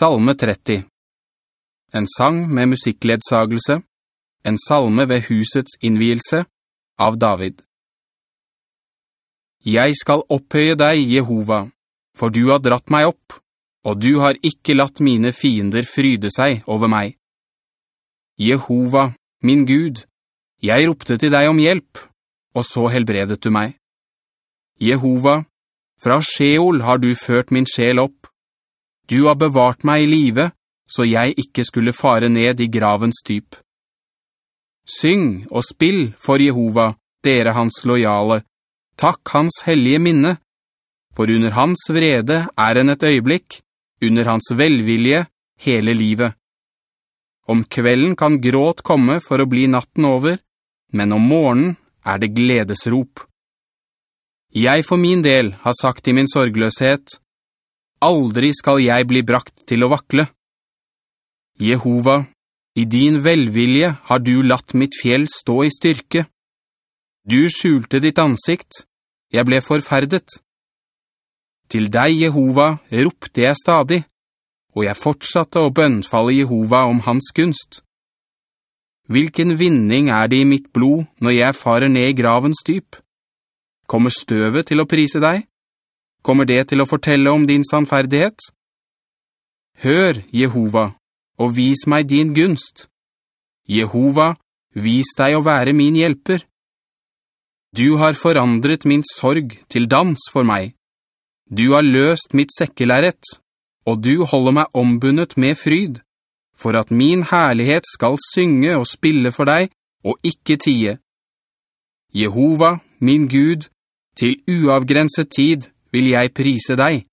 Salme 30 En sang med musikkledsagelse, en salme ved husets innvielse, av David. Jeg skal opphøye deg, Jehova, for du har dratt meg opp, og du har ikke latt mine fiender fryde seg over meg. Jehova, min Gud, jeg ropte til deg om hjelp, og så helbredet du meg. Jehova, fra Sheol har du ført min sjel opp. Du har bevart meg i live, så jeg ikke skulle fare ned i gravens dyp. Syng og spill for Jehova, dere hans lojale. Takk hans hellige minne. For under hans vrede er en et øyeblikk, under hans velvilje hele livet. Om kvelden kan gråt komme for å bli natten over, men om morgenen er det gledesrop. Jeg for min del har sagt i min sorgløshet, «Aldri skal jeg bli brakt til å vakle.» Jehova, i din velvilje har du latt mitt fjell stå i styrke. Du skjulte ditt ansikt, jeg ble forferdet. Til deg, Jehova, ropte jeg stadig, og jeg fortsatte å bønnfalle Jehova om hans kunst. Hvilken vinning er det i mitt blod når jeg farer ned i gravens dyp? Kommer støvet til å prise deg? Kommer det til å fortelle om din sannferdighet? Hør, Jehova, og vis meg din gunst. Jehova, vis deg å være min hjelper. Du har forandret min sorg til dans for meg. Du har løst mitt sekkelæret, og du holder meg ombundet med fryd, for at min herlighet skal synge og spille for deg, og ikke tie. Jehova, min Gud, til uavgrenset tid vil jeg prise deg.